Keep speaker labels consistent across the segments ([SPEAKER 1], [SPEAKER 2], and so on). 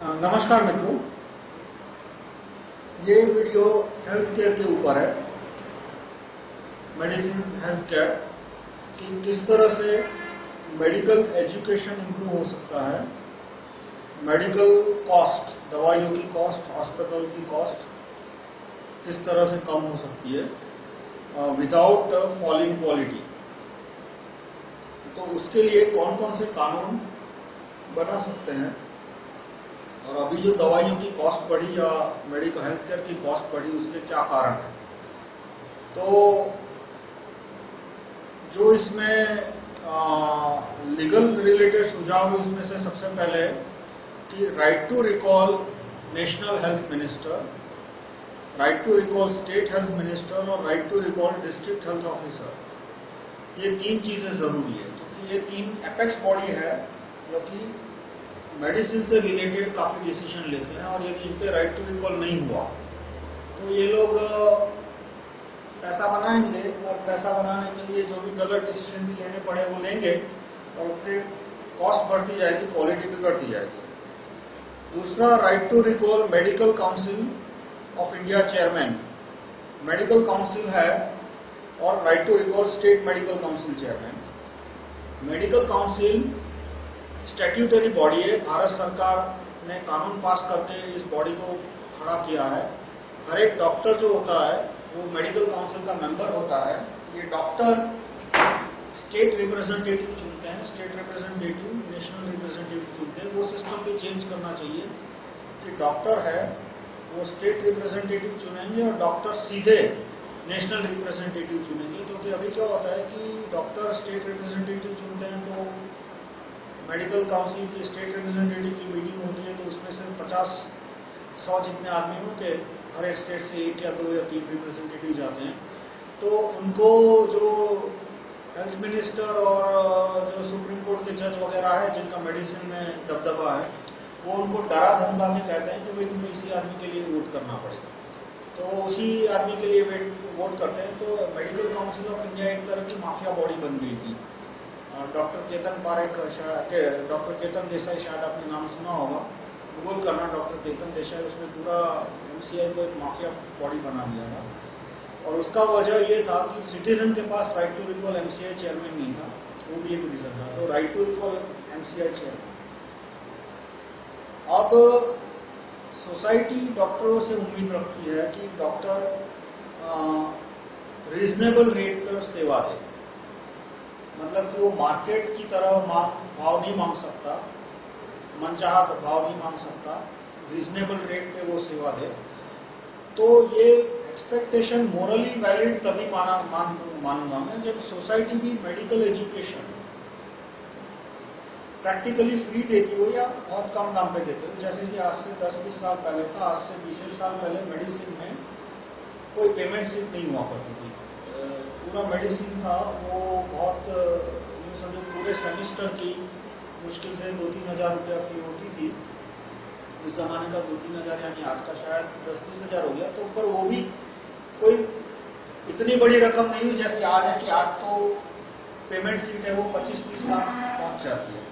[SPEAKER 1] नमस्कार मित्रों। ये वीडियो हेल्थ केयर के ऊपर है। मेडिसिन हेल्थ केयर कि किस तरह से मेडिकल एजुकेशन इंप्रूव हो सकता है। मेडिकल कॉस्ट दवाइयों की कॉस्ट हॉस्पिटल की कॉस्ट किस तरह से कम हो सकती है। विदाउट फॉलिंग क्वालिटी तो उसके लिए कौन कौन से कानून बना सकते हैं? और अभी जो दवाइयों की कॉस्ट बढ़ी या मेडिकल हेल्थ केयर की कॉस्ट बढ़ी, उसके क्या कारण है? तो जो इसमें लीगल रिलेटेड सुझाव है उसमें से सबसे पहले कि right to recall national health minister right to recall state health minister और right to recall district health officer ये तीन चीज़ें ज़रूरी है। क्योंकि ये तीन एपेक्स बॉडी है जो कि मेडिसिन से रिलेटेड काफ़ी डिसीज़न लेते हैं और यदि इन पे राइट टू रिकॉल नहीं हुआ। तो ये लोग पैसा बनाएँगे और पैसा बनाने के लिए जो भी गलत डिसीज़न भी लेने पड़े वो लेंगे और उससे कॉस्ट बढ़ती जाएगी क्वालिटी बढ़ती जाएगी। दूसरा right to recall medical council of India chairman medical council है और right to recall state medical council chairman medical council statutory body है। भारत सरकार ने कानून पास करके इस बॉडी को खड़ा किया है। हर एक डॉक्टर जो होता है, वो मेडिकल काउंसिल का मेंबर होता है। ये डॉक्टर स्टेट रिप्रेजेंटेटिव चुनते हैं। स्टेट रिप्रेजेंटेटिव नेशनल रिप्रेजेंटेटिव चुनते हैं। वो सिस्टम भी चेंज करना चाहिए। कि डॉक्टर है, वो स्टेट रिप्रेजेंटेटिव चुनेंगे और डॉक्टर सीधे नेशनल रिप्रेजेंटेटिव चुनेंगे। क्योंकि अभी क्या होता है कि डॉक्टर स्टेट रिप्रेजेंटेटिव चुनते हैं तो मेडिकल काउंसिल की स्टेट रिप्रेजेंटेटिव की मीटिंग होती है तो उसमें से 50 सौ जितने आदमी होते हर एक स्टेट से एक या दो या तीन रिप्रेजेंटेटिव जाते हैं। तो उनको जो हेल्थ मिनिस्टर और जो सुप्रीम कोर्ट के जज वगैरह है, जिनका मेडिसिन में दबदबा है, वो उनको डरा धमका के कहते हैं कि भाई तुम्हें इसी आदमी के लिए वोट करना पड़ेगा। तो उसी आदमी के लिए वोट करते हैं तो मेडिकल काउंसिल ऑफ़ इंडिया एक तरह की माफिया बॉडी बन गई थी। डॉक्टर चेतन पारेख डॉक्टर चेतन देसाई शायद आपने नाम सुना होगा गूगल करना डॉक्टर चेतन देसाई, उसने पूरा एमसीआई को एक माफिया बॉडी बना दिया था। और उसका वजह ये था कि सिटीजन के पास right to recall MCI chairman नहीं था, वो भी एक रीजन था। तो right to recall MCI chairman अब सोसाइटी डॉक्टरों से उम्मीद रखती है कि डॉक्टर रीजनेबल रेट पर सेवा दे। मतलब कि वो मार्केट की तरह भाव नहीं मांग सकता मनचाहा भाव नहीं मांग सकता रीजनेबल रेट पे वो सेवा दे। तो ये एक्सपेक्टेशन मोरली वैलिड तभी माना, मान, मानूँगा मैं जब सोसाइटी भी मेडिकल एजुकेशन प्रैक्टिकली फ्री देती हो या बहुत कम दाम पे देते हो। जैसे कि आज से 10-20 साल पहले था, आज से 20 साल पहले मेडिसिन में कोई पेमेंट सिर्फ़ नहीं हुआ करती थी। पूरा मेडिसिन था, वो बहुत समझो पूरे सेमिस्टर की मुश्किल से दो तीन हज़ार रुपया फ़ी होती थी। उस ज़माने का दो तीन हज़ार, यानी आज का शायद दस बीस हज़ार हो गया। तो ऊपर वो भी कोई इतनी बड़ी रकम नहीं हुई जैसे आज है कि आज तो पेमेंट सीट है, वो पच्चीस तीस लाख पहुँच जाती है।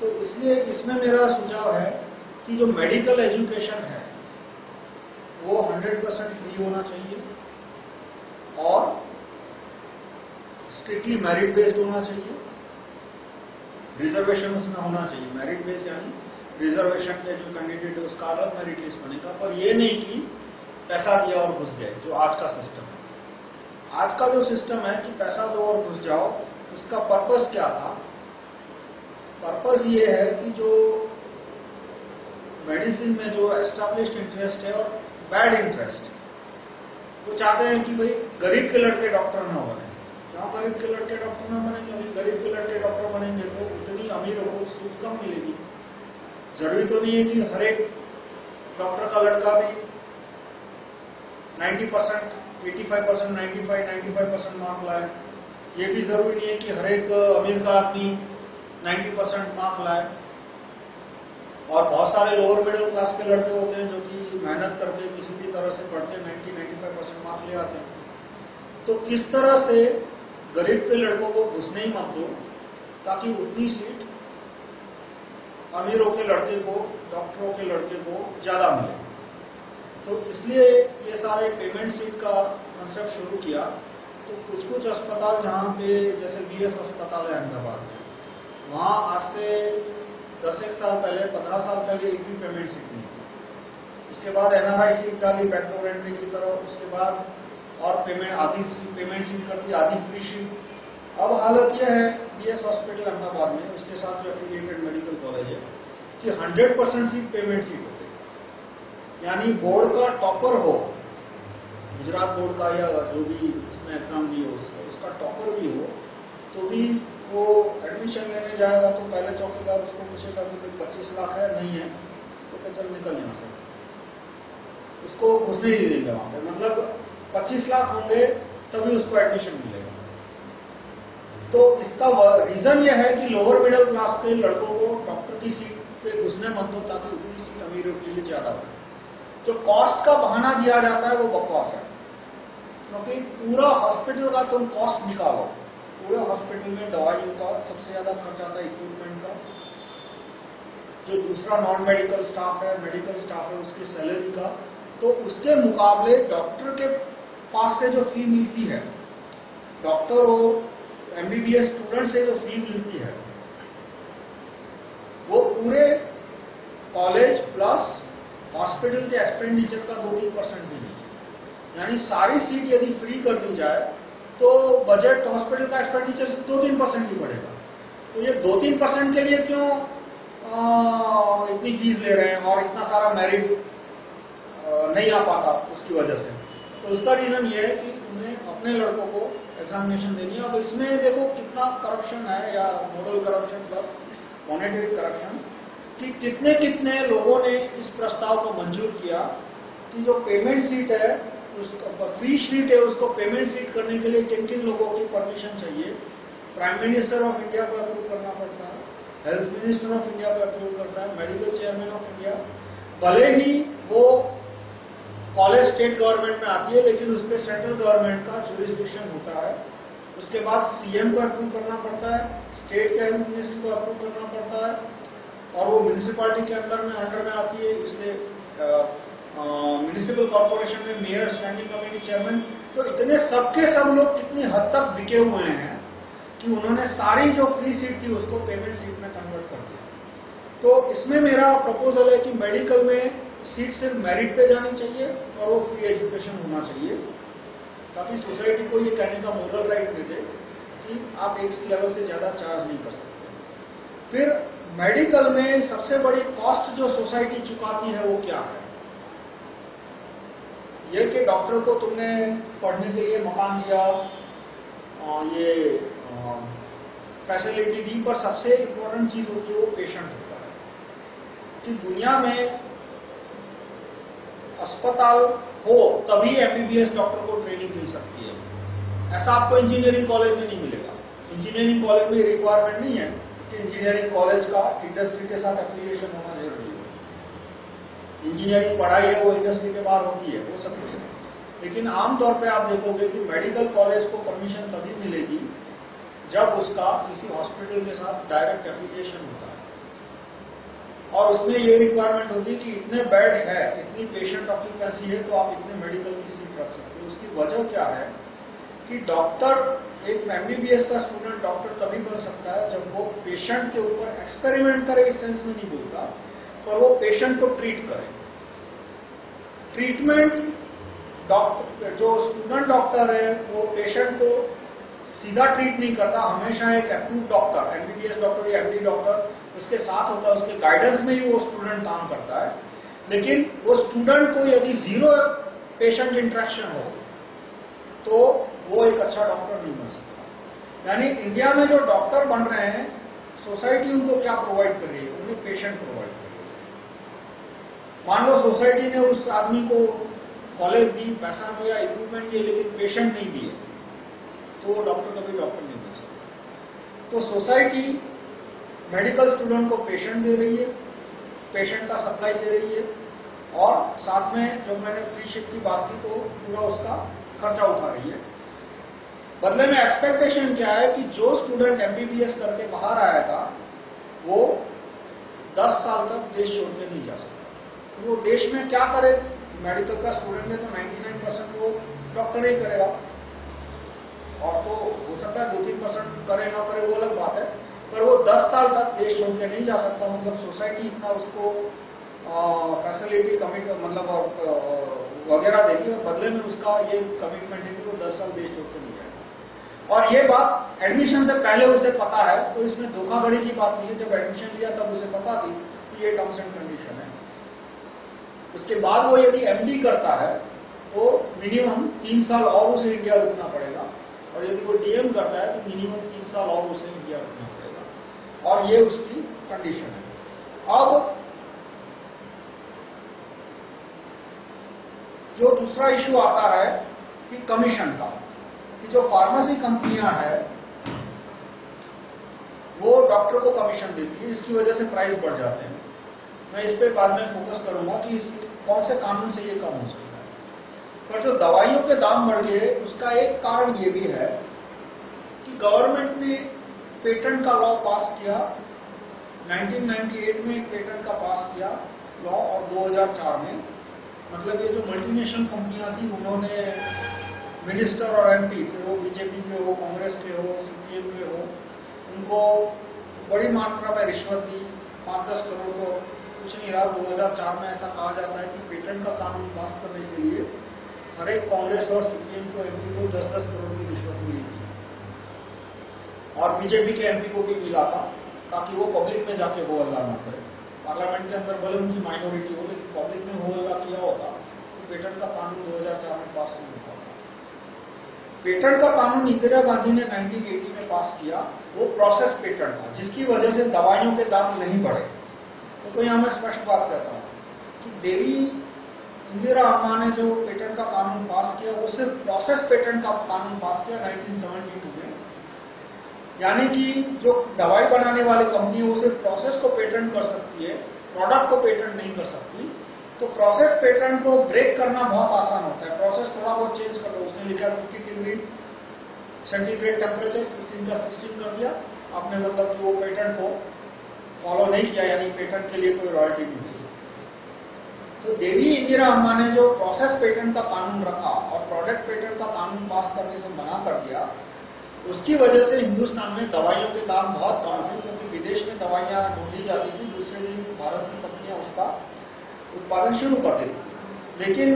[SPEAKER 1] तो इसलिए इसमें मेरा सुझाव है कि जो मेडिकल एजुकेशन है, वो 100 परसेंट फ्री होना चाहिए और स्ट्रिक्टली मेरिट बेस्ड होना चाहिए। रिजर्वेशन उसमें होना चाहिए। मेरिट बेस्ड यानी रिजर्वेशन के जो कैंडिडेट है, उसका अलग मेरिट लिस्ट बनेगा। पर ये नहीं कि पैसा दिया और घुस गए, जो आज का सिस्टम है। आज का जो सिस्टम है कि पैसा दो और घुस जाओ, उसका पर्पस क्या था? पर्पस ये है कि जो मेडिसिन में जो एस्टेब्लिश्ड इंटरेस्ट है और बैड इंटरेस्ट वो चाहते हैं कि भाई गरीब के लड़के डॉक्टर ना बने। जहाँ गरीब के लड़के डॉक्टर ना बनेंगे अभी गरीब के लड़के डॉक्टर बनेंगे तो उतनी अमीर को सीट कम मिलेगी। ज़रूरी तो नहीं है कि हर एक डॉक्टर का लड़का भी 90 percent, eighty five percent, ninety five ninety five percent mark लाए। ये भी ज़रूरी नहीं है कि हर एक अमीर का आदमी 90 परसेंट मार्क लाए। और बहुत सारे लोअर मिडिल क्लास के लड़के होते हैं जो कि मेहनत करके किसी भी तरह से पढ़ते 90 95 परसेंट मार्क ले आते हैं। तो किस तरह से गरीब के लड़कों को घुसने ही मत दो, ताकि उतनी सीट अमीरों के लड़के को, डॉक्टरों के लड़के को ज़्यादा मिले। तो इसलिए ये सारे पेमेंट सीट का कंसेप्ट शुरू किया। तो कुछ कुछ अस्पताल जहाँ पे, जैसे बीएस अस्पताल है अहमदाबाद में, वहाँ आज से दस एक साल पहले, पंद्रह साल पहले एक भी पेमेंट सीट नहीं थी। उसके बाद एनआरआई सीट डाली पेट्रोल एंट्री की तरह उसके बाद और पेमेंट आधी पेमेंट सीट करती आधी फ्री सीट अब हालत यह है बीएस हॉस्पिटल अहमदाबाद में, उसके साथ जो एफिलिएटेड मेडिकल कॉलेज है, कि 100 परसेंट सीट पेमेंट सीट हो। गई यानी बोर्ड का टॉपर हो, गुजरात बोर्ड का या जो भी उसमें एग्ज़ाम दी हो, उसका टॉपर भी हो तो भी वो एडमिशन लेने जाएगा तो पहले चौकीदार उसको पूछेगा कि पच्चीस लाख है, नहीं है तो क्या चल निकल यहाँ से। उसको घुसने ही देंगे वहाँ पे। मतलब पच्चीस लाख होंगे, तभी उसको एडमिशन मिलेगा। तो इसका रीजन यह है कि लोअर मिडिल क्लास के लड़कों को डॉक्टर की सीट पे घुसने मत दो, ताकि उतनी सीट अमीरों के लिए ज़्यादा हो। जो कॉस्ट का बहाना दिया जाता है, वो बकवास है। क्योंकि पूरा हॉस्पिटल का तुम कॉस्ट निकालो। पूरे हॉस्पिटल में दवाइयों का सबसे ज़्यादा खर्च आता है इक्विपमेंट का। जो दूसरा नॉन मेडिकल स्टाफ है मेडिकल स्टाफ है, उसकी सैलरी का। तो उसके मुकाबले डॉक्टर के पास से जो फ़ी मिलती है डॉक्टर हो एमबीबीएस स्टूडेंट से जो फ़ी मिलती है वो पूरे कॉलेज प्लस हॉस्पिटल के एक्सपेंडिचर का दो तीन परसेंट भी नहीं है। यानी सारी सीट यदि फ्री कर दी जाए तो बजट हॉस्पिटल का एक्सपेंडिचर दो तीन परसेंट ही बढ़ेगा। तो ये दो तीन परसेंट के लिए क्यों आ, इतनी फ़ीस ले रहे हैं और इतना सारा मेरिट नहीं आ पाता उसकी वजह से? तो उसका रीजन ये है कि उन्हें अपने लड़कों को एग्जामिनेशन देनी है। अब इसमें देखो कितना करप्शन है या moral corruption plus monetary corruption कि कितने कितने लोगों ने इस प्रस्ताव को मंजूर किया कि जो पेमेंट सीट है, उसको फ्री सीट है, उसको पेमेंट सीट करने के लिए किन किन लोगों की परमिशन चाहिए? प्राइम मिनिस्टर ऑफ़ इंडिया को अप्रूव करना पड़ता है हेल्थ मिनिस्टर ऑफ़ इंडिया को अप्रूव करता है मेडिकल चेयरमैन ऑफ़ इंडिया भले ही वो कॉलेज स्टेट गवर्नमेंट में आती है, लेकिन उस पर सेंट्रल गवर्नमेंट का जुरिस्डिक्शन होता है। उसके बाद सीएम को अप्रूव करना पड़ता है स्टेट के हेल्थ मिनिस्टर को अप्रूव करना पड़ता है, और वो म्यूनिसिपालिटी के अंदर में अंडर में आती है। इसलिए म्यूनिसिपल कॉर्पोरेशन में मेयर स्टैंडिंग कमेटी चेयरमैन तो इतने सबके सब लोग कितनी हद तक बिके हुए हैं कि उन्होंने सारी जो फ्री सीट थी, उसको पेमेंट सीट में कन्वर्ट कर दिया। तो इसमें मेरा प्रपोजल है कि मेडिकल में सीट सिर्फ़ मेरिट पे जानी चाहिए और वो फ्री एजुकेशन होना चाहिए। ताकि सोसाइटी को ये कहने का मोरल राइट मिले कि आप एक लेवल से ज़्यादा चार्ज नहीं कर सकते। फिर मेडिकल में सबसे बड़ी कॉस्ट जो सोसाइटी चुकाती है वो क्या है? ये कि डॉक्टर को तुमने पढ़ने के लिए मकान दिया ये फैसिलिटी दी, पर सबसे इम्पोर्टेंट चीज़ होती है वो पेशेंट होता है। कि दुनिया में अस्पताल हो, तभी एमबीबीएस डॉक्टर को ट्रेनिंग मिल सकती है। ऐसा आपको इंजीनियरिंग कॉलेज में नहीं मिलेगा। इंजीनियरिंग कॉलेज में रिक्वायरमेंट नहीं है कि इंजीनियरिंग कॉलेज का इंडस्ट्री के साथ एप्लीकेशन होना ज़रूरी है। इंजीनियरिंग पढ़ाई है, वो इंडस्ट्री के बाहर होती है हो सकती है। लेकिन आमतौर पर आप देखोगे कि मेडिकल कॉलेज को परमिशन तभी मिलेगी जब उसका किसी हॉस्पिटल के साथ डायरेक्ट एप्लीकेशन होता है। और उसमें ये रिक्वायरमेंट होती है कि इतने बेड है, इतनी पेशेंट ऑक्यूपेंसी है तो आप इतने मेडिकल की सीट रख सकते हो। उसकी वजह क्या है कि डॉक्टर एक एमबीबीएस का स्टूडेंट डॉक्टर तभी बन सकता है जब वो पेशेंट के ऊपर एक्सपेरिमेंट करे, इस सेंस में नहीं बोलता, पर वो पेशेंट को ट्रीट करे। ट्रीटमेंट डॉक्टर जो स्टूडेंट डॉक्टर है, वो पेशेंट को सीधा ट्रीट नहीं करता, हमेशा एक अप्रूव डॉक्टर एमबीबीएस डॉक्टर या एमडी डॉक्टर उसके साथ होता है, उसके गाइडेंस में ही वो स्टूडेंट काम करता है। लेकिन वो स्टूडेंट को यदि ज़ीरो पेशेंट इंट्रैक्शन हो तो वो एक अच्छा डॉक्टर नहीं बन सकता। यानी इंडिया में जो डॉक्टर बन रहे हैं सोसाइटी उनको क्या प्रोवाइड कर रही है? उन्हें पेशेंट प्रोवाइड कर रही है। मान लो सोसाइटी ने उस आदमी को कॉलेज दी, पैसा दिया इक्विपमेंट दिए लेकिन पेशेंट नहीं दिए तो वो डॉक्टर कभी डॉक्टर नहीं बन सकता। तो सोसाइटी मेडिकल स्टूडेंट को पेशेंट दे रही है, पेशेंट का सप्लाई दे रही है, और साथ में जब मैंने फ्री शिप की बात की तो पूरा उसका खर्चा उठा रही है। बदले में एक्सपेक्टेशन क्या है कि जो स्टूडेंट एमबीबीएस करके बाहर आया था, वो 10 साल तक देश छोड़ के नहीं जा सकता। तो वो देश में क्या करे? मेडिकल का स्टूडेंट है तो 99 परसेंट वो डॉक्टर ही करेगा। और तो हो सकता है दो तीन परसेंट करे, ना करे। पर वो 10 साल तक देश छोड़ के नहीं जा सकता मतलब सोसाइटी इतना उसको फैसिलिटी कमिट मतलब वगैरह देगी और बदले में उसका ये कमिटमेंट है कि वो 10 साल देश छोड़ के नहीं जाएगा। और ये बात एडमिशन से पहले उसे पता है तो इसमें धोखाधड़ी की बात नहीं है। जब एडमिशन लिया, तब उसे पता थी कि ये टर्म्स एंड कंडीशन है। उसके बाद वो यदि एमडी करता है तो मिनिमम तीन साल और उसे इंडिया रुकना पड़ेगा। और यदि वो डीएम करता है तो मिनिमम तीन साल और उसे इंडिया रुकना और ये उसकी कंडीशन है। अब जो दूसरा इशू आता है कि कमीशन का, कि जो फार्मेसी कंपनियाँ हैं, वो डॉक्टर को कमीशन देती है, इसकी वजह से प्राइस बढ़ जाते हैं। मैं इस पे बाद में फोकस करूँगा कि कौन से कानून से ये कम हो सकता है। पर जो दवाइयों के दाम बढ़ गए, उसका एक कारण ये भी है कि गवर्नमेंट ने पेटेंट का लॉ पास किया। 1998 में एक पेटेंट का पास किया लॉ और 2004 में। मतलब ये जो मल्टीनेशनल कंपनियाँ थी, उन्होंने मिनिस्टर और एमपी फिर वो बीजेपी के हो, कांग्रेस के हो सीपीएम के हो, उनको बड़ी मात्रा में रिश्वत दी, पाँच दस करोड़ को। कुछ नहीं रहा 2004 में ऐसा कहा जाता है कि पेटेंट का कानून पास करने के लिए हर एक कांग्रेस और सीपीएम को एमपी को दस दस करोड़ की रिश्वत मिली। और बीजेपी के एमपी को भी मिला था ताकि वो पब्लिक में जाके वो अल्लाह ना करे। पार्लियामेंट के अंदर भले उनकी माइनॉरिटी हो लेकिन पब्लिक में हो अल्लाह किया होता। तो पेटेंट का कानून 2004 में पास नहीं होता पेटेंट का कानून इंदिरा गांधी ने 1980 में पास किया। वो प्रोसेस पेटेंट था जिसकी वजह से दवाइयों के दाम नहीं बढ़े। तो, तो यहाँ मैं स्पष्ट बात कहता हूँ कि देवी इंदिरा अम्मा ने जो पेटेंट का कानून पास किया वो सिर्फ़ प्रोसेस पेटेंट का कानून पास किया 1972 में यानी कि जो दवाई बनाने वाली कंपनी वो सिर्फ़ प्रोसेस को पेटेंट कर सकती है प्रोडक्ट को पेटेंट नहीं कर सकती। तो प्रोसेस पेटेंट को ब्रेक करना बहुत आसान होता है। प्रोसेस थोड़ा बहुत चेंज कर दो उसने लिखा fifty degree centigrade temperature fifteen का सिक्सटीन कर दिया। आपने मतलब वो पेटेंट को फॉलो नहीं किया, यानी पेटेंट के लिए कोई रॉयल्टी नहीं दी तो देवी इंदिरा अम्मा ने जो प्रोसेस पेटेंट का कानून रखा और प्रोडक्ट पेटेंट का कानून पास करने से मना कर दिया उसकी वजह से हिंदुस्तान में दवाइयों के दाम बहुत कम थे, क्योंकि विदेश में दवाइयाँ ढूंढी जाती थी, दूसरे दिन भारत की कंपनियाँ उसका उत्पादन शुरू कर देती लेकिन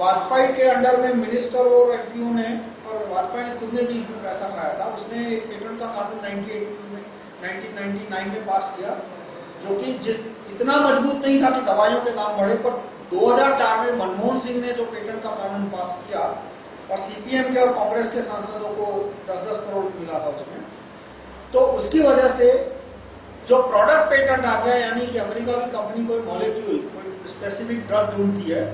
[SPEAKER 1] वाजपेयी के अंडर में मिनिस्टर और एमपीओ ने, और वाजपेयी ने खुद ने भी इसमें पैसा खाया था। उसने एक पेटेंट का कानून 1998 में 1999 में पास किया, जो कि इतना मज़बूत नहीं था कि दवाइयों के दाम बढ़े, पर 2004 में मनमोहन सिंह ने जो पेटेंट का कानून पास किया और सीपीएम के और कांग्रेस के सांसदों को 10-10 करोड़ मिला था उसमें। तो उसकी वजह से जो प्रोडक्ट पेटेंट आ गया, यानी कि अमेरिका की कंपनी कोई मॉलिक्यूल कोई स्पेसिफिक ड्रग ढूंढती है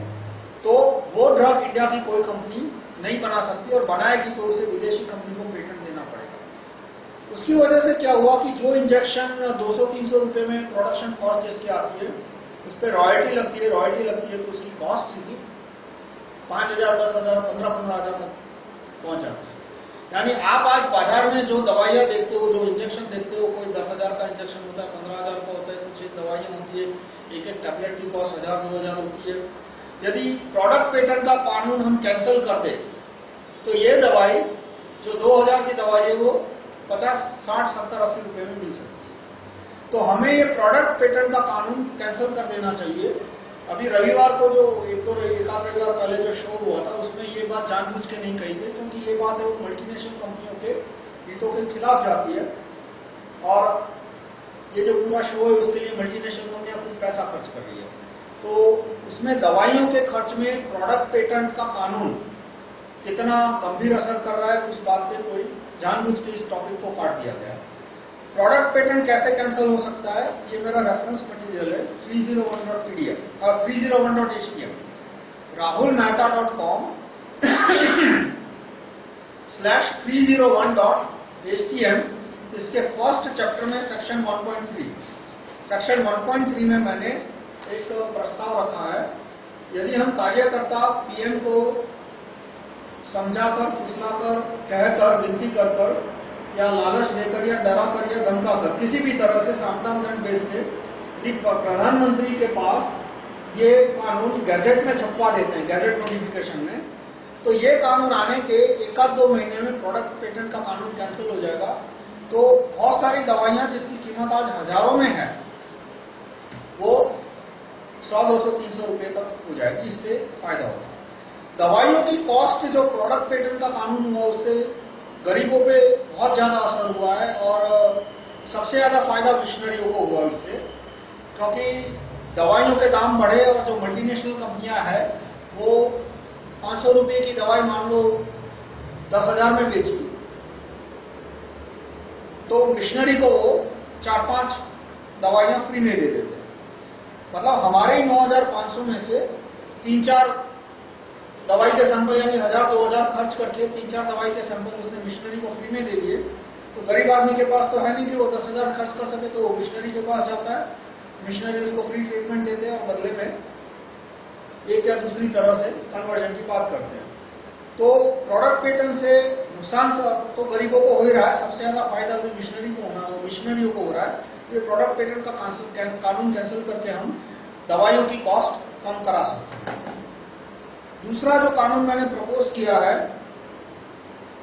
[SPEAKER 1] तो वो ड्रग इंडिया की कोई कंपनी नहीं बना सकती और बनाएगी तो उसे विदेशी कंपनी को पेटेंट देना पड़ेगा। उसकी वजह से क्या हुआ कि जो इंजेक्शन 200-300 रुपए में प्रोडक्शन कॉस्ट जिसकी आती है, उस पर रॉयल्टी लगती है रॉयल्टी लगती है तो उसकी कॉस्ट सीधी पाँच हज़ार, दस हज़ार, पंद्रह पंद्रह हज़ार तक पहुँच। जाते हैं यानी आप आज बाज़ार में जो दवाइयाँ देखते हो, जो इंजेक्शन देखते हो, कोई दस हज़ार का इंजेक्शन होता है, पंद्रह हज़ार का होता है, कुछ दवाइयाँ होती है, एक एक टैबलेट की कॉस्ट हज़ार, दो हज़ार होती है। यदि प्रोडक्ट पेटेंट का कानून हम कैंसिल कर दे तो ये दवाई, जो दो हज़ार की दवाई है, वो पचास, साठ, सत्तर, अस्सी रुपये में मिल सकती है। तो हमें ये प्रोडक्ट पेटेंट का कानून कैंसिल कर देना चाहिए। अभी रविवार को जो एक दो एक आध रविवार पहले जो शो हुआ था, उसमें ये बात जानबूझ के नहीं कही थी क्योंकि ये बात है वो मल्टीनेशनल कंपनियों के हितों के खिलाफ जाती है। और ये जो पूरा शो है, उसके लिए मल्टीनेशनल कंपनियाँ कुछ पैसा खर्च कर रही है। तो उसमें दवाइयों के खर्च में प्रोडक्ट पेटेंट का कानून कितना गंभीर असर कर रहा है, उस बात पे कोई जानबूझ के इस टॉपिक को काट दिया गया। प्रोडक्ट पेटेंट कैसे कैंसिल हो सकता है? ये मेरा रेफरेंस मटेरियल है 301.pdf और 301.htm Rahul Mehta dot com slash three zero one dot H T M इसके फ़र्स्ट चैप्टर में सेक्शन 1.3 सेक्शन 1.3 में मैंने एक प्रस्ताव रखा है। यदि हम कार्यकर्ता पीएम को समझाकर फुसलाकर कहकर, विनती कर कर या लालच देकर या डरा कर या धमका कर, किसी भी तरह से सावधान बेस से प्रधानमंत्री के पास ये कानून गैजेट में छपवा देते हैं, गैजेट नोटिफिकेशन में। तो ये कानून आने के एक आध दो महीने में प्रोडक्ट पेटेंट का कानून कैंसिल हो जाएगा। तो बहुत सारी दवाइयाँ जिसकी कीमत आज हज़ारों में है, वो सौ, दो सौ, तीन सौ रुपये तक हो जाएगी, इससे फ़ायदा होगा। दवाइयों की कॉस्ट जो प्रोडक्ट पेटेंट का कानून हुआ, उससे गरीबों पे बहुत ज़्यादा असर हुआ है और सबसे ज़्यादा फ़ायदा मिशनरियों को हुआ इससे, क्योंकि दवाइयों के दाम बढ़े और जो मल्टीनेशनल कंपनियाँ हैं, वो पाँच सौ रुपये की दवाई मान लो दस हज़ार में बेची तो मिशनरी को वो चार पाँच दवाइयाँ फ्री में दे देते मतलब हमारे पाँच सौ में से तीन चार दवाई के सैंपल यानी हज़ार दो हज़ार खर्च करके तीन चार दवाई के सैंपल उसने मिशनरी को फ्री में दे दिए। तो गरीब आदमी के पास तो है नहीं कि वो दस हज़ार खर्च कर सके तो वो मिशनरी के पास जाता है। मिशनरी उसको फ्री ट्रीटमेंट देते हैं और बदले में एक या दूसरी तरह से कन्वर्जन की बात करते हैं। तो प्रोडक्ट पेटेंट से नुकसान तो गरीबों को हो ही रहा है, सबसे ज़्यादा फ़ायदा भी मिशनरी को होना मिशनरियों को हो रहा है। ये प्रोडक्ट पेटेंट का कानून कैंसिल करके हम दवाइयों की कॉस्ट कम करा सकते हैं। दूसरा जो कानून मैंने प्रपोज किया है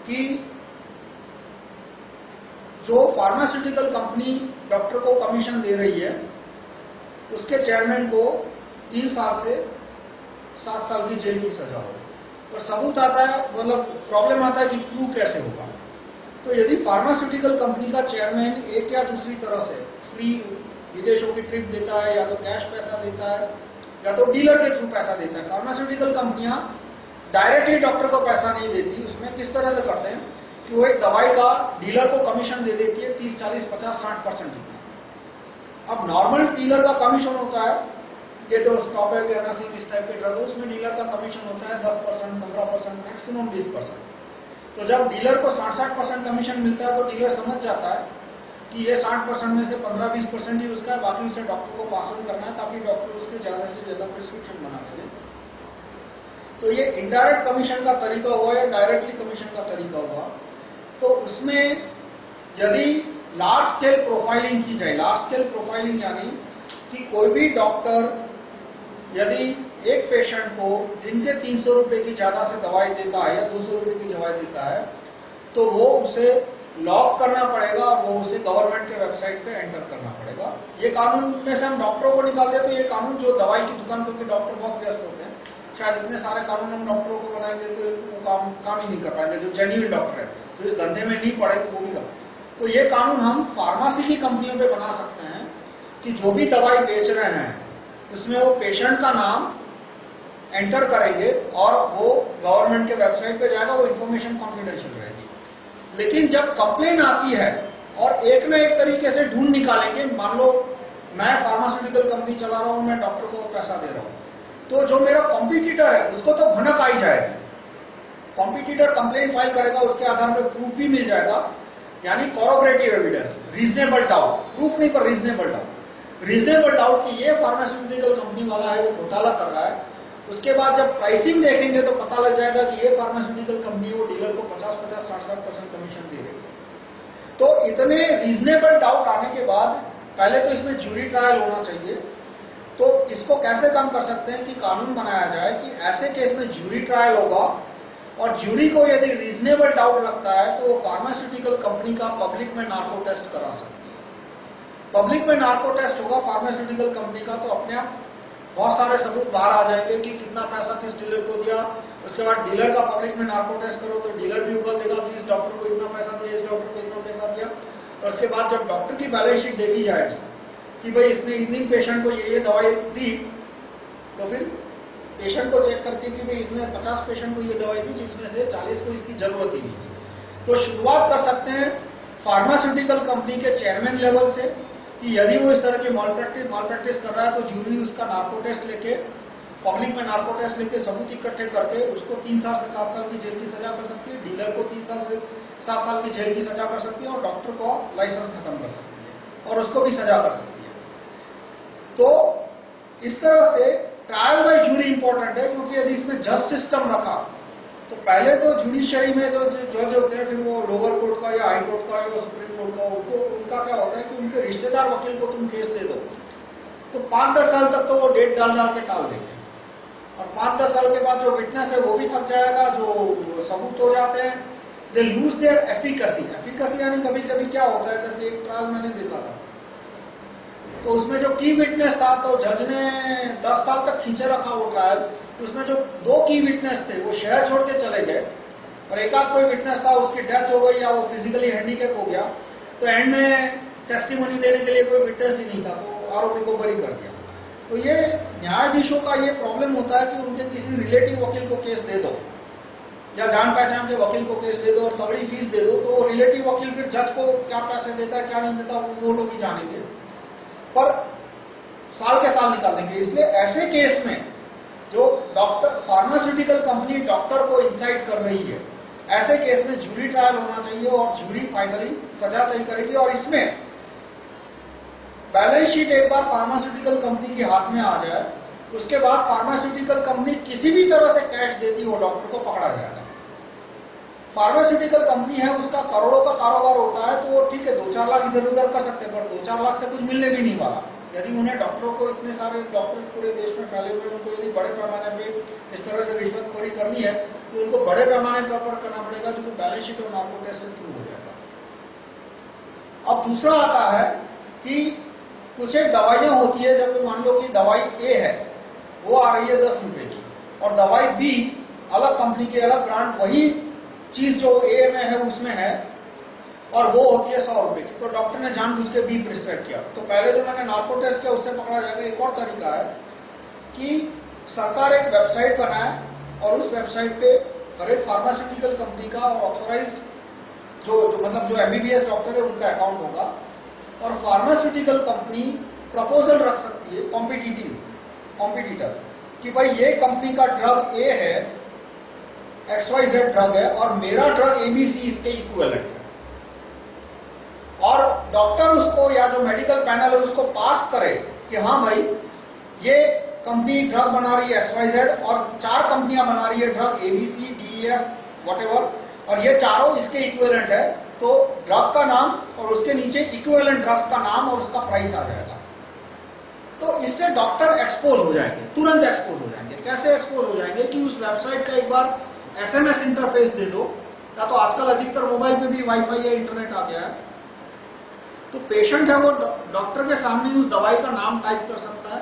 [SPEAKER 1] कि जो फार्मास्यूटिकल कंपनी डॉक्टर को कमीशन दे रही है, उसके चेयरमैन को तीन साल से सात साल की जेल की सजा हो। और सबूत आता है मतलब प्रॉब्लम आता है कि प्रूव कैसे होगा। तो यदि फार्मास्यूटिकल कंपनी का चेयरमैन एक या दूसरी तरह से फ्री विदेशों की ट्रिप देता है या तो कैश पैसा देता है या तो डीलर के थ्रू पैसा देता है। फार्मास्यूटिकल कंपनियाँ डायरेक्टली डॉक्टर को पैसा नहीं देती, उसमें किस तरह से करते हैं कि वो एक दवाई का डीलर को कमीशन दे देती है, तीस, चालीस, पचास, साठ परसेंट जितना। अब नॉर्मल डीलर का कमीशन होता है, ये जो स्टॉप है एनासिन इस टाइप के ड्रग उसमें डीलर का कमीशन होता है दस परसेंट पंद्रह परसेंट मैक्सिमम बीस परसेंट तो जब डीलर को साठ साठ परसेंट कमीशन मिलता है तो डीलर समझ जाता है कि ये साठ परसेंट में से पंद्रह बीस परसेंट ही उसका है, बाकी उसे डॉक्टर को पास ऑन करना है ताकि डॉक्टर उसके ज़्यादा से ज़्यादा प्रिस्क्रिप्शन बना दे तो ये इनडायरेक्ट कमीशन का तरीका हुआ, या डायरेक्टली कमीशन का तरीका हुआ। तो उसमें यदि लार्ज स्केल प्रोफाइलिंग की जाए लार्ज स्केल प्रोफाइलिंग यानी कि कोई भी डॉक्टर यदि एक पेशेंट को दिन के तीन सौ रुपए की ज़्यादा से दवाई देता है या दो सौ रुपए की दवाई देता है तो वो उसे लॉक करना पड़ेगा, वो उसे गवर्नमेंट के वेबसाइट पे एंटर करना पड़ेगा। ये कानून में से हम डॉक्टरों को निकाल दे तो ये कानून जो दवाई की दुकान क्योंकि डॉक्टर बहुत व्यस्त होते हैं, शायद इतने सारे कानून हम डॉक्टरों को बनाएँगे तो वो काम काम ही नहीं कर पाएँगे, जो जेन्यून डॉक्टर है, जो इस धंधे में नहीं पड़े, वो भी कर तो ये कानून हम फार्मेसी की कंपनियों पे बना सकते हैं कि जो भी दवाई बेच रहे हैं, उसमें वो पेशेंट का नाम एंटर करेंगे और वो गवर्नमेंट के वेबसाइट पे जाएगा, वो इन्फॉर्मेशन कॉन्फिडेंशियल रहेगी। लेकिन जब कंप्लेन आती है और एक ना एक तरीके से ढूंढ निकालेंगे, मान लो मैं फार्मास्यूटिकल कंपनी चला रहा हूँ, मैं डॉक्टर को पैसा दे रहा हूँ तो जो मेरा कॉम्पिटिटर है, उसको तो भनक आई जाएगी कॉम्पिटिटर कंप्लेन फ़ाइल करेगा, उसके आधार पर प्रूफ भी मिल जाएगा। यानी corroborative evidence reasonable doubt proof नहीं, पर रीजनेबल डाउट रीजनेबल डाउट कि ये फार्मास्यूटिकल कंपनी वाला है, वो घोटाला कर रहा है। उसके बाद जब प्राइसिंग देखेंगे तो पता लग जाएगा कि ये फार्मास्यूटिकल कंपनी वो डीलर को 50-50 60-60 परसेंट कमीशन दे रही है। तो इतने रीजनेबल डाउट आने के बाद पहले तो इसमें जूरी ट्रायल होना चाहिए। तो इसको कैसे कम कर सकते हैं कि कानून बनाया जाए कि ऐसे केस में जूरी ट्रायल होगा और ज्यूरी को यदि रीजनेबल डाउट लगता है तो वो फार्मास्यूटिकल कंपनी का पब्लिक में नार्को टेस्ट करा सकती है। पब्लिक में नार्को टेस्ट होगा फार्मास्यूटिकल कंपनी का तो अपने आप बहुत सारे सबूत बाहर आ जाएँगे कि कितना पैसा किस डीलर को दिया। उसके बाद डीलर का पब्लिक में नार्को टेस्ट करो तो डीलर भी उगल देगा कि इस डॉक्टर को इतना पैसा दिया, इस डॉक्टर को इतना पैसा दिया। और उसके बाद जब डॉक्टर की बैलेंस शीट देखी जाएगी कि भाई इसने इतनी पेशेंट को ये ये दवाई दी तो फिर पेशेंट को चेक करती कि भाई इसने 50 पेशेंट को ये दवाई दी जिसमें से 40 को इसकी ज़रूरत ही नहीं तो शुरुआत कर सकते हैं फार्मास्यूटिकल कंपनी के चेयरमैन लेवल से। कि यदि वो इस तरह की मॉल प्रैक्टिस मॉल प्रैक्टिस कर रहा है तो जूरी उसका नार्को टेस्ट लेके पब्लिक में नार्को टेस्ट लेके सबूत इकट्ठे करके उसको तीन साल से सात साल की जेल की सजा कर सकती है डीलर को तीन साल से सात साल की जेल की सजा कर सकती है और डॉक्टर को लाइसेंस खत्म कर सकती है और उसको भी सजा कर सकती है। तो इस तरह से ट्रायल बाय जूरी इंपॉर्टेंट है, क्योंकि यदि इसमें जज सिस्टम रखा तो पहले तो जुडिशरी में जो जज होते हैं, फिर वो लोअर कोर्ट का या हाई कोर्ट का या सुप्रीम कोर्ट का, उनको, उनका क्या होता है कि उनके रिश्तेदार वकील को तुम केस दे दो। तो पाँच दस साल तक तो वो डेट डाल डाल के टाल देंगे। और पाँच दस साल के बाद जो विटनेस है, वो भी थक जाएगा, जो सबूत हो जाते हैं। They lose their efficacy efficacy यानी कभी कभी क्या होता है, जैसे एक ट्रायल मैंने देखा था। तो उसमें जो की विटनेस था तो जज ने 10 साल तक खींचे रखा वो ट्रायल तो उसमें जो दो की विटनेस थे, वो शहर छोड़ के चले गए और एक आध कोई विटनेस था, उसकी डेथ हो गई या वो फिजिकली हैंडीकेप हो गया तो एंड में टेस्टिमोनी देने के लिए कोई विटनेस ही नहीं था तो आरोपी को बरी कर दिया। तो ये न्यायाधीशों का ये प्रॉब्लम होता है कि उनके किसी रिलेटिव वकील को केस दे दो, या जान पहचान के वकील को केस दे दो और तगड़ी फ़ीस दे दो तो रिलेटिव वकील फिर जज को क्या पैसे देता है, क्या नहीं देता, वो लोग ही जानेंगे। पर साल के साल निकाल देंगे, इसलिए ऐसे केस में जो डॉक्टर फार्मास्यूटिकल कंपनी डॉक्टर को इंसाइट कर रही है। ऐसे केस में जूरी ट्रायल होना चाहिए और जूरी फाइनली सजा तय करेगी और इसमें बैलेंस शीट एक बार फार्मास्यूटिकल कंपनी के हाथ में आ जाए, उसके बाद फार्मास्यूटिकल कंपनी किसी भी तरह से कैश देती हो डॉक्टर को पकड़ा जाएगा फार्मास्यूटिकल कंपनी है, उसका करोड़ों का कारोबार होता है तो वो ठीक है, दो चार लाख इधर उधर कर सकते हैं, पर दो चार लाख से कुछ मिलने भी नहीं वाला। यदि उन्हें डॉक्टरों को इतने सारे डॉक्टर पूरे देश में फैले हुए उनको यदि बड़े पैमाने पे इस तरह से रिश्वतखोरी करनी है तो उनको बड़े पैमाने पर करना पड़ेगा, जो बैलेंस शीट और नार्को टेस्ट शुरू हो जाएगा। अब दूसरा आता है कि कुछ एक दवाइयाँ होती है, जब मान लो कि दवाई ए है, वो आ रही है दस रुपए की, और दवाई बी अलग कंपनी की अलग ब्रांड वही चीज़ जो ए में है, उसमें है और वो होती है सौ रुपए की। तो डॉक्टर ने जानबूझ के बी प्रिस्क्राइब किया। तो पहले जो मैंने नार्को टेस्ट किया उससे पकड़ा जाएगा। एक और तरीका है कि सरकार एक वेबसाइट बनाए और उस वेबसाइट पे हर एक फार्मास्यूटिकल कंपनी का और ऑथोराइज जो, जो मतलब जो एमबीबीएस डॉक्टर है उनका अकाउंट होगा। और फार्मास्यूटिकल कंपनी प्रपोजल रख सकती है कॉम्पिटिटिव कॉम्पिटिटर कि भाई ये कंपनी का ड्रग ए है एक्स वाई जेड ड्रग है और मेरा ड्रग एबीसी इसके इक्वलेंट है। और डॉक्टर उसको या जो मेडिकल पैनल है उसको पास करे कि हाँ भाई, ये कंपनी ड्रग बना रही है जेड और चार कंपनियाँ बना रही है ड्रग डी एफ़ वट और ये चारों इसके इक्वलेंट है तो ड्रग का नाम और उसके नीचे इक्वलेंट ड्रग्स का नाम और उसका प्राइस आ जाएगा। तो इससे डॉक्टर एक्सपोज हो जाएँगे, तुरंत एक्सपोज हो जाएँगे। कैसे एक्सपोज हो जाएँगे कि उस वेबसाइट का एक बार एसएमएस इंटरफेस दे दो, या तो आजकल अधिकतर मोबाइल पे भी वाईफाई या इंटरनेट आ गया है। तो पेशेंट है वो डॉक्टर के सामने उस दवाई का नाम टाइप कर सकता है।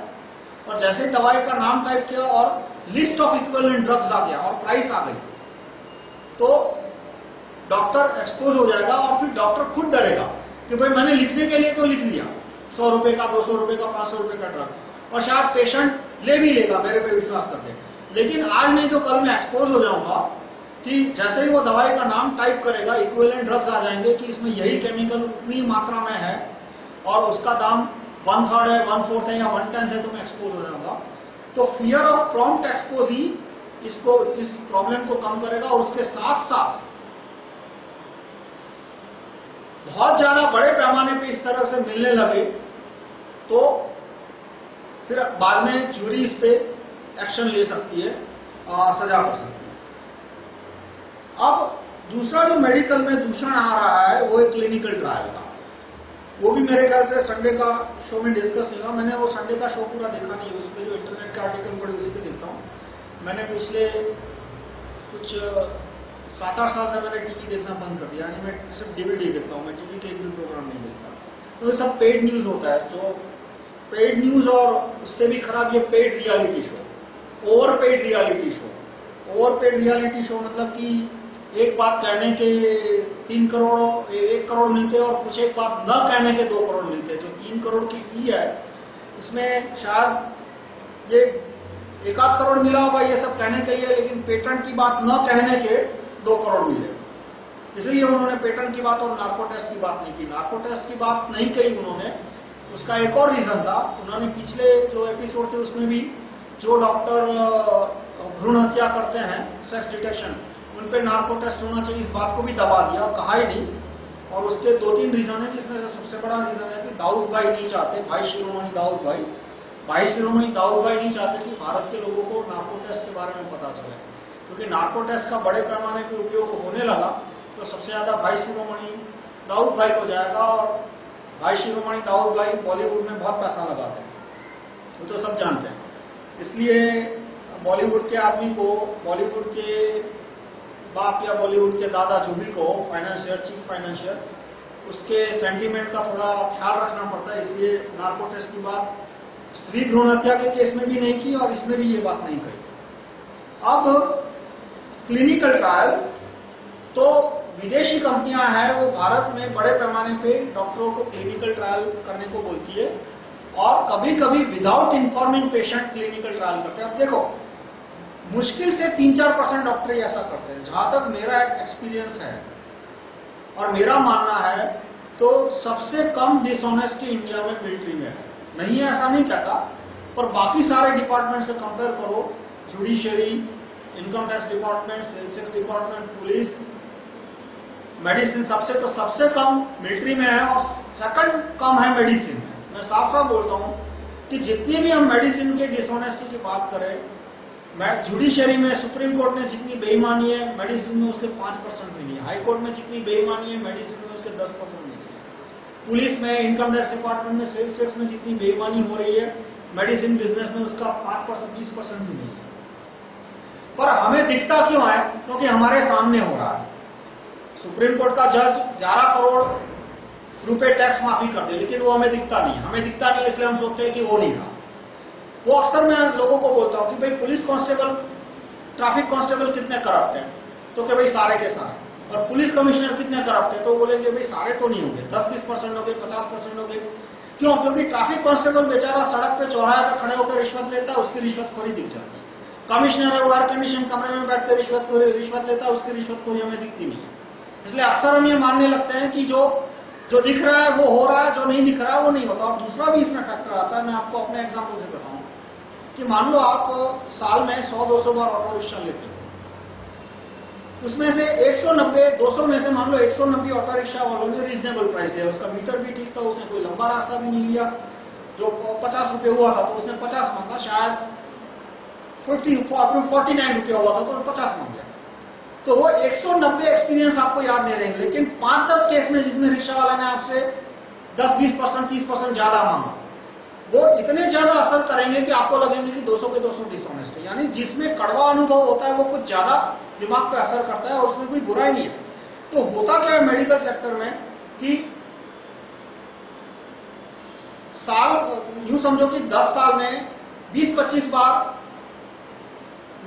[SPEAKER 1] और जैसे दवाई का नाम टाइप किया और लिस्ट ऑफ़ इक्वलेंट ड्रग्स आ गया और प्राइस आ गई तो डॉक्टर एक्सपोज हो जाएगा और फिर डॉक्टर खुद डरेगा कि भाई मैंने लिखने के लिए तो लिख लिया, सौ रुपए का, दो सौ रुपए का, पाँच सौ रुपए का ड्रग और शायद पेशेंट ले भी लेगा, मेरे पे विश्वास करके। लेकिन आज नहीं तो कल मैं एक्सपोज हो जाऊँगा कि जैसे ही वो दवाई का नाम टाइप करेगा इक्विवेलेंट ड्रग्स आ जाएँगे कि इसमें यही केमिकल उतनी मात्रा में है और उसका दाम वन थर्ड है वन फोर्थ है या वन टेंथ है तो मैं एक्सपोज हो जाऊँगा। तो फियर ऑफ़ प्रॉम्प्ट एक्सपोज ही इसको इस प्रॉब्लम को कम करेगा और उसके साथ साथ बहुत ज़्यादा बड़े पैमाने पे इस तरह से मिलने लगे तो फिर बाद में जूरी इस पे एक्शन ले सकती है आ, सजा कर सकती है। अब दूसरा जो मेडिकल में दूषण आ रहा है, वो है क्लिनिकल ट्रायल का। वो भी मेरे ख्याल से संडे का शो में डिस्कस नहीं हुआ। मैंने वो संडे का शो पूरा देखा नहीं उस पर जो इंटरनेट का आर्टिकल पड़े, उसी पे देखता हूँ। मैंने पिछले कुछ सात आठ साल से मैंने टीवी देखना बंद कर दिया। यानी मैं सिर्फ़ डीवीडी देखता हूँ, मैं टीवी के एक भी प्रोग्राम नहीं देखता। तो सब पेड न्यूज़ होता है। जो पेड न्यूज़ और उससे भी खराब ये paid reality show over paid reality show over paid reality show मतलब कि एक बात कहने के तीन करोड़, एक करोड़ मिलते और कुछ एक बात न कहने के दो करोड़ मिलते जो तीन करोड़ की फ़ी है, इसमें शायद ये एक आध करोड़ मिला होगा, ये सब कहने के लिए, लेकिन पेटेंट की बात न कहने के दो करोड़ मिले। इसलिए उन्होंने पेटेंट की बात और नार्को टेस्ट की बात नहीं की। नार्को टेस्ट की बात नहीं कही उन्होंने। उसका एक और रीजन था। उन्होंने पिछले जो एपिसोड थे, उसमें भी जो डॉक्टर भ्रूण हत्या करते हैं सेक्स डिटेक्शन उन पे नार्को टेस्ट होना चाहिए, इस बात को भी दबा दिया और कहा ही नहीं। और उसके दो तीन रीजन है जिसमें से सबसे बड़ा रीजन है कि दाऊद भाई नहीं चाहते, भाई शिरोमणि दाऊद भाई। भाई शिरोमणि दाऊद भाई नहीं चाहते कि भारत के लोगों को नार्को टेस्ट के बारे में पता चले। क्योंकि नार्को टेस्ट का बड़े पैमाने पर उपयोग होने लगा तो सबसे ज़्यादा भाई शिरोमणि दाऊद भाई को जाएगा और भाई शिरोमणि दाऊद भाई बॉलीवुड में बहुत पैसा लगाते हैं। वो तो सब जानते हैं। इसलिए बॉलीवुड के आदमी को बॉलीवुड के बाप या बॉलीवुड के दादा जो भी को फाइनेंशियर चीफ फाइनेंशियर उसके सेंटीमेंट का थोड़ा ख्याल रखना पड़ता है, इसलिए नार्को टेस्ट की बात स्त्री भ्रूण हत्या के केस में भी नहीं की और इसमें भी ये बात नहीं कही। अब क्लिनिकल ट्रायल तो विदेशी कंपनियाँ हैं, वो भारत में बड़े पैमाने पे डॉक्टरों को क्लिनिकल ट्रायल करने को बोलती है और कभी कभी without informing patient clinical trial करते हैं। अब देखो मुश्किल से तीन चार परसेंट डॉक्टर ऐसा करते हैं। जहाँ तक मेरा एक एक्सपीरियंस है और मेरा मानना है तो सबसे कम डिसऑनेस्टी इंडिया में मिलिट्री में है। नहीं है, ऐसा नहीं कहता, पर बाकी सारे डिपार्टमेंट से कंपेयर करो judiciary income tax department sales department police medicine सबसे तो सबसे कम मिलिट्री में है और सेकंड कम है मेडिसिन में मैं साफ़ साफ़ बोलता हूँ कि जितनी भी हम मेडिसिन के डिसऑनेस्टी की बात करें जुडिशियरी में सुप्रीम कोर्ट में जितनी बेईमानी है, मेडिसिन में उसके पाँच परसेंट नहीं है। हाई कोर्ट में जितनी बेईमानी है, मेडिसिन में उसके दस परसेंट नहीं है। पुलिस में, इनकम टैक्स डिपार्टमेंट में, सेल्स टैक्स में जितनी बेईमानी हो रही है, मेडिसिन बिज़नेस में उसका पाँच परसेंट, बीस परसेंट नहीं है। पर हमें दिखता क्यों है? क्योंकि हमारे सामने हो रहा है। सुप्रीम कोर्ट का जज ग्यारह करोड़ रुपए टैक्स माफ़ी कर दे लेकिन वो हमें दिखता नहीं हमें दिखता नहीं इसलिए हम सोचते हैं कि वो नहीं रहा। वो अक्सर मैं लोगों को बोलता हूँ कि भाई पुलिस कांस्टेबल, ट्रैफ़िक कांस्टेबल कितने करप्ट हैं? तो क्या भाई सारे के सारे? और पुलिस कमिश्नर कितने करप्ट हैं? तो बोलेंगे भाई सारे तो नहीं होंगे। दस बीस परसेंट हो गए, पचास परसेंट हो गए। क्यों? क्योंकि ट्रैफ़िक कांस्टेबल बेचारा सड़क पे चौराहे पर खड़े होकर रिश्वत लेता है, उसकी रिश्वतखोरी दिख जाती है। कमिश्नर है, वो एयर कंडीशन कमरे में बैठ कर रिश्वत रिश्वत लेता है, उसकी रिश्वतखोरी हमें दिखती नहीं है। इसलिए अक्सर हम ये मानने लगते हैं कि जो जो दिख रहा है, वो हो रहा है, जो नहीं दिख रहा है, वो नहीं होता और दूसरा भी इसमें फैक्टर आता है, मैं आपको अपने एग्ज़ाम्पल से बताऊँ कि मान लो आप साल में 100-200 बार ऑटो रिक्शा लेते हो। उसमें से 190 200 में से मान लो 190 ऑटो रिक्शा वालों ने रीजनेबल प्राइस दिया। उसका मीटर भी ठीक था, उसने कोई लंबा रास्ता भी नहीं लिया। जो पचास रुपये हुआ था तो उसने पचास मांगा, शायद फिफ्टी फोर्टी नाइन रुपया हुआ था तो पचास मांग। गया तो वो 190 एक्सपीरियंस आपको याद नहीं रहेंगे। लेकिन पाँच दस केस में जिसमें रिक्शा वाला ने आपसे 10-20 परसेंट तीस परसेंट ज़्यादा मांगा, वो इतने ज़्यादा असर करेंगे कि आपको लगेंगे कि 200 के 200 डिसऑनेस्ट है। यानी जिसमें कड़वा अनुभव होता है, वो कुछ ज़्यादा दिमाग पे असर करता है और उसमें कोई बुराई नहीं है। तो होता क्या है मेडिकल सेक्टर में कि साल, यूँ समझो कि 10 साल में 20-25 बार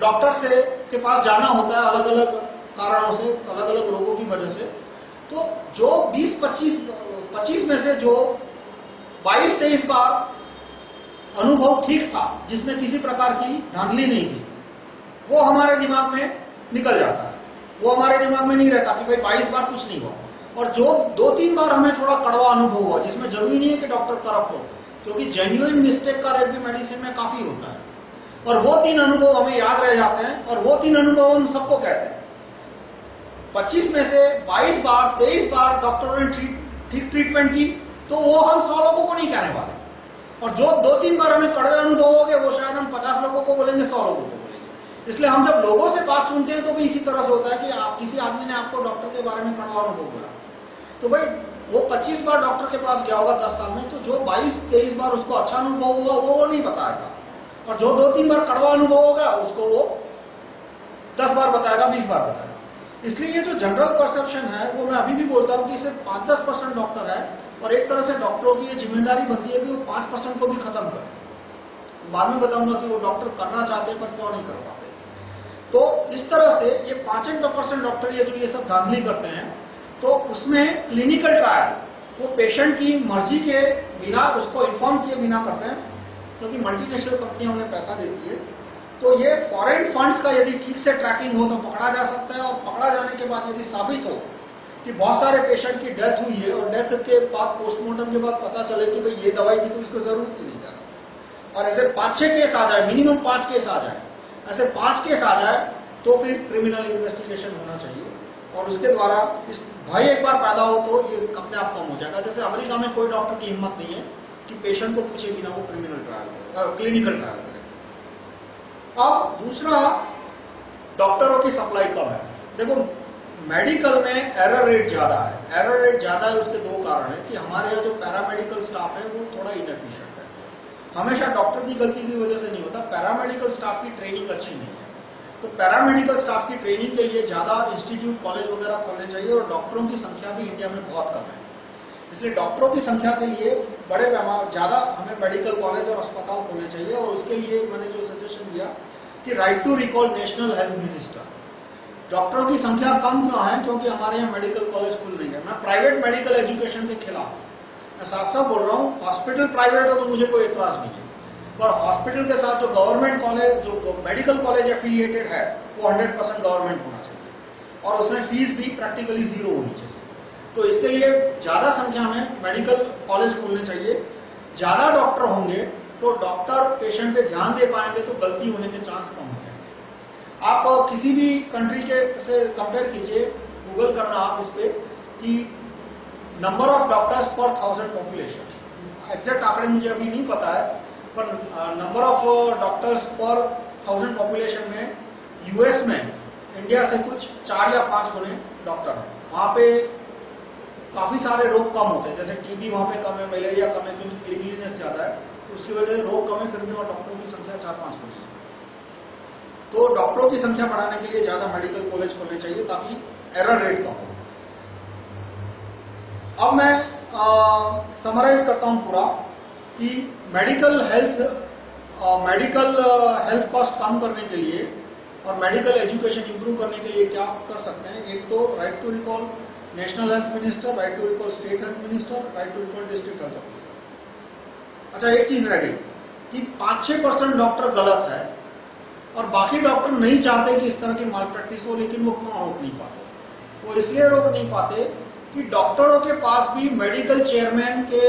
[SPEAKER 1] डॉक्टर से, के पास जाना होता है अलग अलग कारणों से अलग अलग रोगों की वजह से। तो जो 20-25 25 में से जो 22-23 बार अनुभव ठीक था, जिसमें किसी प्रकार की धांधली नहीं थी, वो हमारे दिमाग में निकल जाता है। वो हमारे दिमाग में नहीं रहता कि भाई बाईस बार कुछ नहीं हुआ। और जो दो तीन बार हमें थोड़ा कड़वा अनुभव हुआ, जिसमें ज़रूरी नहीं है कि डॉक्टर करप्ट हो, क्योंकि जेन्युइन मिस्टेक का रेट भी मेडिसिन में काफ़ी होता है। और वो तीन अनुभव हमें याद रह जाते हैं और वो तीन अनुभव हम सबको कहते हैं। पच्चीस में से बाईस बार, तेईस बार डॉक्टरों ने ठीक ट्रीटमेंट की तो वो हम सौ लोगों को नहीं कहने वाले। और जो दो तीन बार हमें कड़वे अनुभव हो गए, वो शायद हम पचास लोगों को बोलेंगे, सौ लोगों को बोलेंगे। इसलिए हम जब लोगों से बात सुनते हैं तो भी इसी तरह से होता है कि आप, किसी आदमी ने आपको डॉक्टर के बारे में कड़वा अनुभव बोला। तो भाई, वो 25 बार डॉक्टर के पास गया होगा 10 साल में तो जो 22 23 बार उसको अच्छा अनुभव हुआ, वो वो नहीं बताएगा और जो दो तीन बार कड़वा अनुभव होगा, उसको वो 10 बार बताएगा 20 बार बताएगा। इसलिए ये जो जनरल परसेप्शन है, वो मैं अभी भी बोलता हूँ कि सिर्फ़ पाँच दस परसेंट डॉक्टर है और एक तरह से डॉक्टरों की ये ज़िम्मेदारी बनती है कि वो पाँच परसेंट को भी खत्म करें। बाद में बताऊँगा कि वो डॉक्टर करना चाहते हैं, पर क्यों नहीं कर पाते। तो इस तरह से ये पाँच परसेंट डॉक्टर ये जो ये सब धांधली करते हैं तो उसमें क्लिनिकल ट्रायल वो पेशेंट की मर्ज़ी के बिना उसको इन्फॉर्म किए बिना करते हैं। क्योंकि मल्टीनेशनल कंपनियाँ उन्हें पैसा देती है। तो ये फॉरेन फंड्स का यदि ठीक से ट्रैकिंग हो तो पकड़ा जा सकता है और पकड़ा जाने के बाद यदि साबित हो कि बहुत सारे पेशेंट की डेथ हुई है और डेथ के बाद पोस्टमार्टम के बाद पता चले कि भाई ये दवाई की तो इसको ज़रूरत ही नहीं जाना और ऐसे पाँच छह केस आ जाए मिनिमम पाँच केस आ जाए, ऐसे पाँच केस आ जाए तो फिर क्रिमिनल इन्वेस्टिगेशन होना चाहिए। और उसके द्वारा इस भय एक बार पैदा हो तो ये अपने आप कम हो जाएगा। जैसे अमेरिका में कोई डॉक्टर की हिम्मत नहीं है। कि पेशेंट को पूछे बिना वो क्रिमिनल ट्रायल करे क्लिनिकल ट्रायल करे। अब दूसरा डॉक्टरों की सप्लाई कम है। देखो मेडिकल में एरर रेट ज़्यादा है। एरर रेट ज़्यादा है, उसके दो कारण है कि हमारे यहाँ जो पैरामेडिकल स्टाफ है, वो थोड़ा इनएफिशिएंट है। हमेशा डॉक्टर की गलती की वजह से नहीं होता पैरामेडिकल स्टाफ की ट्रेनिंग अच्छी नहीं है। तो पैरामेडिकल स्टाफ की ट्रेनिंग के लिए ज़्यादा इंस्टीट्यूट कॉलेज वगैरह खोलने चाहिए और डॉक्टरों की संख्या भी इंडिया में बहुत कम है। इसलिए डॉक्टरों की संख्या के लिए बड़े पैमाने, ज़्यादा हमें मेडिकल कॉलेज और अस्पताल खोलने चाहिए। और उसके लिए मैंने जो सजेशन दिया कि right to recall national health minister डॉक्टरों की संख्या कम क्यों है? क्योंकि हमारे यहाँ मेडिकल कॉलेज खुल रही है। मैं प्राइवेट मेडिकल एजुकेशन के खिलाफ मैं साफ़ साफ़ बोल रहा हूँ हॉस्पिटल प्राइवेट हो तो मुझे कोई एतराज़ नहीं है। पर हॉस्पिटल के साथ जो गवर्नमेंट कॉलेज जो मेडिकल कॉलेज एफिलिएटेड है, वो 100 परसेंट गवर्नमेंट होना चाहिए। और उसमें फ़ीस भी प्रैक्टिकली ज़ीरो होनी चाहिए। तो इसके लिए ज़्यादा संख्या में मेडिकल कॉलेज खोलने चाहिए। ज़्यादा डॉक्टर होंगे तो डॉक्टर पेशेंट पे ध्यान दे पाएँगे तो गलती होने के चांस कम होंगे। आप किसी भी कंट्री के से कंपेयर कीजिए गूगल करना आप इस पे कि number of doctors per thousand population exact आंकड़े मुझे अभी नहीं पता है, पर number of doctors per thousand population में यूएस में इंडिया से कुछ चार या पाँच गुने डॉक्टर हैं। वहाँ पे काफ़ी सारे रोग कम होते हैं। जैसे टीबी वहाँ पे कम है, मलेरिया कम है क्योंकि क्लीनलीनेस ज़्यादा है। तो उसकी वजह से रोग कम है, फिर भी वहाँ डॉक्टरों की संख्या चार पाँच गुनी है। तो डॉक्टरों की संख्या बढ़ाने के लिए ज़्यादा मेडिकल कॉलेज खोलने चाहिए, ताकि एरर रेट कम हो। अब मैं समराइज करता हूँ पूरा, कि medical health medical health cost कम करने के लिए और मेडिकल एजुकेशन इंप्रूव करने के लिए क्या कर सकते हैं, एक तो right to recall national health minister right to recall state health minister right to recall district health officer अच्छा एक चीज़ रह गई कि पाँच छह परसेंट डॉक्टर गलत है और बाकी डॉक्टर नहीं चाहते कि इस तरह की माल प्रैक्टिस हो, लेकिन वो क्यों रोक नहीं पाते? वो इसलिए रोक नहीं पाते कि डॉक्टरों के पास भी मेडिकल चेयरमैन के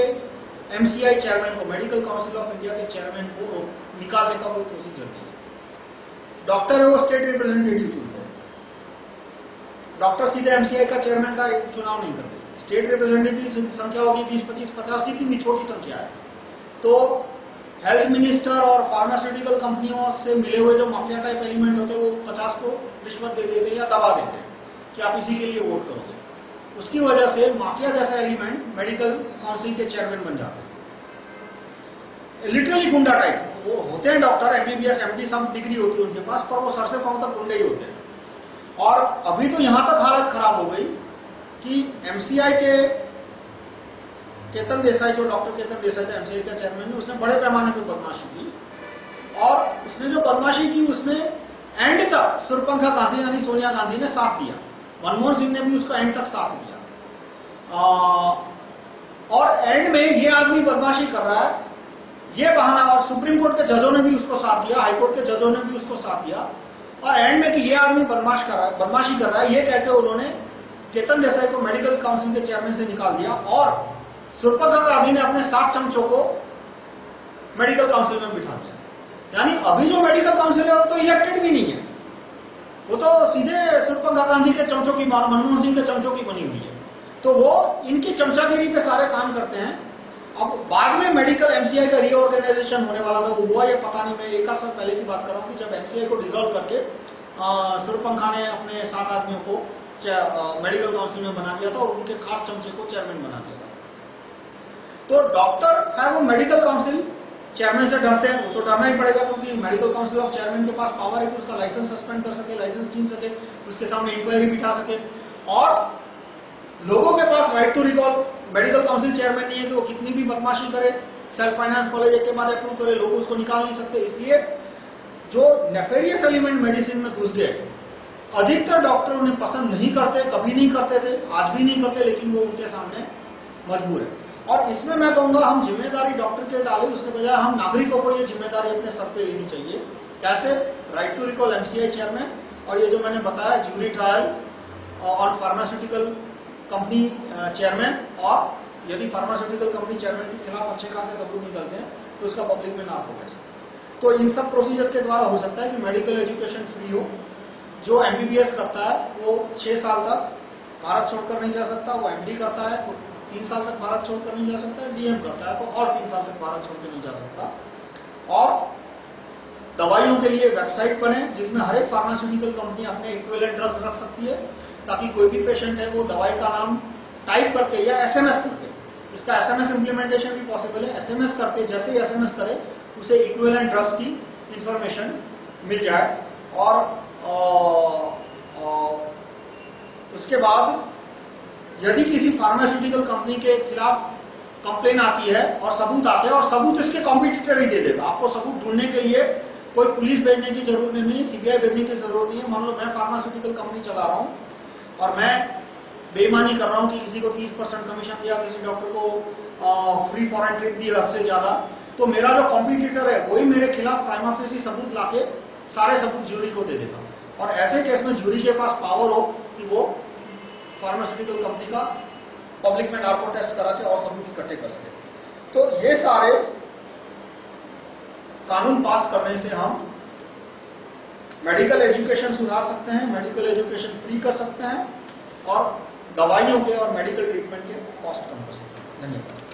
[SPEAKER 1] एमसीआई चेयरमैन को मेडिकल काउंसिल ऑफ़ इंडिया के चेयरमैन को निकालने का कोई प्रोसीजर नहीं है। डॉक्टर है वो स्टेट रिप्रेजेंटेटिव डॉक्टर सीधे एमसीआई का चेयरमैन का चुनाव नहीं करते। स्टेट रिप्रेजेंटेटिव संख्या होगी बीस, पच्चीस, पचास की छोटी संख्या है। तो हेल्थ मिनिस्टर और फार्मास्यूटिकल कंपनियों से मिले हुए जो माफिया टाइप एलिमेंट होते हैं, वो पचास को रिश्वत दे देते हैं या दबा देते हैं कि आप इसी के लिए वोट करोगे। उसकी वजह से माफिया जैसा एलिमेंट मेडिकल काउंसिल के चेयरमैन बन जाते हैं। लिटरली गुंडा टाइप वो होते हैं डॉक्टर एमबीबीएस एमडी सब डिग्री होती है उनके पास पर वो सर से पाँव तक गुंडे ही होते हैं। और अभी तो यहाँ तक हालत खराब हो गई कि एमसीआई के केतन देसाई जो डॉक्टर केतन देसाई थे एमसीआई का चेयरमैन ने, उसने बड़े पैमाने पर बदमाशी की और उसने जो बदमाशी की, उसमें एंड तक सुरपंखा गांधी यानी सोनिया गांधी ने साथ दिया। मनमोहन सिंह ने भी उसका एंड तक साथ दिया। और एंड में ये आदमी बदमाशी कर रहा है। ये बहाना, और सुप्रीम कोर्ट के जजों ने भी उसको साथ दिया हाईकोर्ट के जजों ने भी उसको साथ दिया। और एंड में कि ये आदमी बदमाश कर रहा है, बदमाशी कर रहा है। ये कहते उन्होंने चेतन देसाई को मेडिकल काउंसिल के चेयरमैन से निकाल दिया और सुरपका गांधी ने अपने सात चमचों को मेडिकल काउंसिल में बिठा दिया। यानी अभी जो मेडिकल काउंसिल है, वो तो इलेक्टेड भी नहीं है। वो तो सीधे सुरपका गांधी के चमचों की, मनमोहन सिंह के चमचों की बनी हुई है। तो वो इनकी चमचागिरी पे सारे काम करते हैं। अब बाद में मेडिकल एमसीआई का रीऑर्गेनाइजेशन होने वाला था वो हुआ ये, पता नहीं, मैं एक साल पहले की बात कर रहा हूँ कि जब एमसीआई को डिजोल्व करके सुरपंखा ने अपने सात आदमियों को मेडिकल काउंसिल में बना दिया था और उनके खास चमचे को चेयरमैन बना दिया था। तो डॉक्टर है वो मेडिकल काउंसिल चेयरमैन से डरते हैं, वो तो डरना ही पड़ेगा क्योंकि मेडिकल काउंसिल ऑफ़ चेयरमैन के पास पावर है कि उसका लाइसेंस सस्पेंड कर सके लाइसेंस छीन सके, उसके सामने इंक्वायरी बिठा सके। और लोगों के पास right to recall medical council chairman नहीं है कि वो कितनी भी बदमाशी करे सेल्फ फाइनेंस कॉलेज के बाद अप्रूव करे, लोग उसको निकाल नहीं सकते। इसलिए जो नेफेरियस एलिमेंट मेडिसिन में घुस गए, अधिकतर डॉक्टर उन्हें पसंद नहीं करते, कभी नहीं करते थे, आज भी नहीं करते, लेकिन वो उनके सामने मजबूर है। और इसमें मैं कहूँगा, हम ज़िम्मेदारी डॉक्टर के डालें, उसके बजाय हम नागरिकों को ये ज़िम्मेदारी अपने सर पे लेनी चाहिए। कैसे? Right to recall MCI chairman और ये जो मैंने बताया jury trial on pharmaceutical company chairman और यदि फार्मास्यूटिकल कंपनी चेयरमैन के खिलाफ अच्छे खासे सबूत निकलते हैं तो उसका पब्लिक में नाम होगा तो इन सब प्रोसीजर के द्वारा हो सकता है कि मेडिकल एजुकेशन फ्री हो, जो एमबीबीएस करता है, वो छह साल तक भारत छोड़कर नहीं जा सकता, वो एमडी करता है तो तीन साल तक भारत छोड़कर नहीं जा सकता डीएम करता है तो और तीन साल तक भारत छोड़कर नहीं जा सकता। और दवाइयों के लिए वेबसाइट बने जिसमें हर एक फार्मास्यूटिकल कंपनी अपने इक्विवेलेंट ड्रग्स रख सकती है ताकि कोई भी पेशेंट है वो दवाई का नाम टाइप करके या एसएमएस करके इसका एसएमएस इंप्लीमेंटेशन भी पॉसिबल है। एसएमएस करके जैसे ही एसएमएस करे उसे इक्विवेलेंट ड्रग्स की इंफॉर्मेशन मिल जाए। और आ, आ, उसके बाद यदि किसी फार्मास्यूटिकल कंपनी के खिलाफ कंप्लेन आती है और सबूत आते हैं और सबूत इसके कॉम्पिटिटर ही दे देगा। आपको सबूत ढूँढने के लिए कोई पुलिस भेजने की ज़रूरत नहीं है सीबीआई भेजने की ज़रूरत नहीं है। मान लो मैं फार्मास्यूटिकल कंपनी चला रहा हूँ और मैं बेईमानी कर रहा हूँ कि किसी को 30 परसेंट कमीशन दिया, किसी डॉक्टर को फ्री फॉरन ट्रिप दी हद से ज़्यादा। तो मेरा जो कॉम्पिटिटर है, वही मेरे खिलाफ प्राइमाफेसी सबूत लाके सारे सबूत ज्यूरी को दे देगा। और ऐसे केस में ज्यूरी के पास पावर हो कि वो फार्मास्यूटिकल कंपनी का पब्लिक में नार्को टेस्ट करा के और सबूत इकट्ठे कर सके। तो ये सारे कानून पास करने से हम मेडिकल एजुकेशन सुधार सकते हैं मेडिकल एजुकेशन फ्री कर सकते हैं और दवाइयों के और मेडिकल ट्रीटमेंट के कॉस्ट कम कर सकते हैं। धन्यवाद।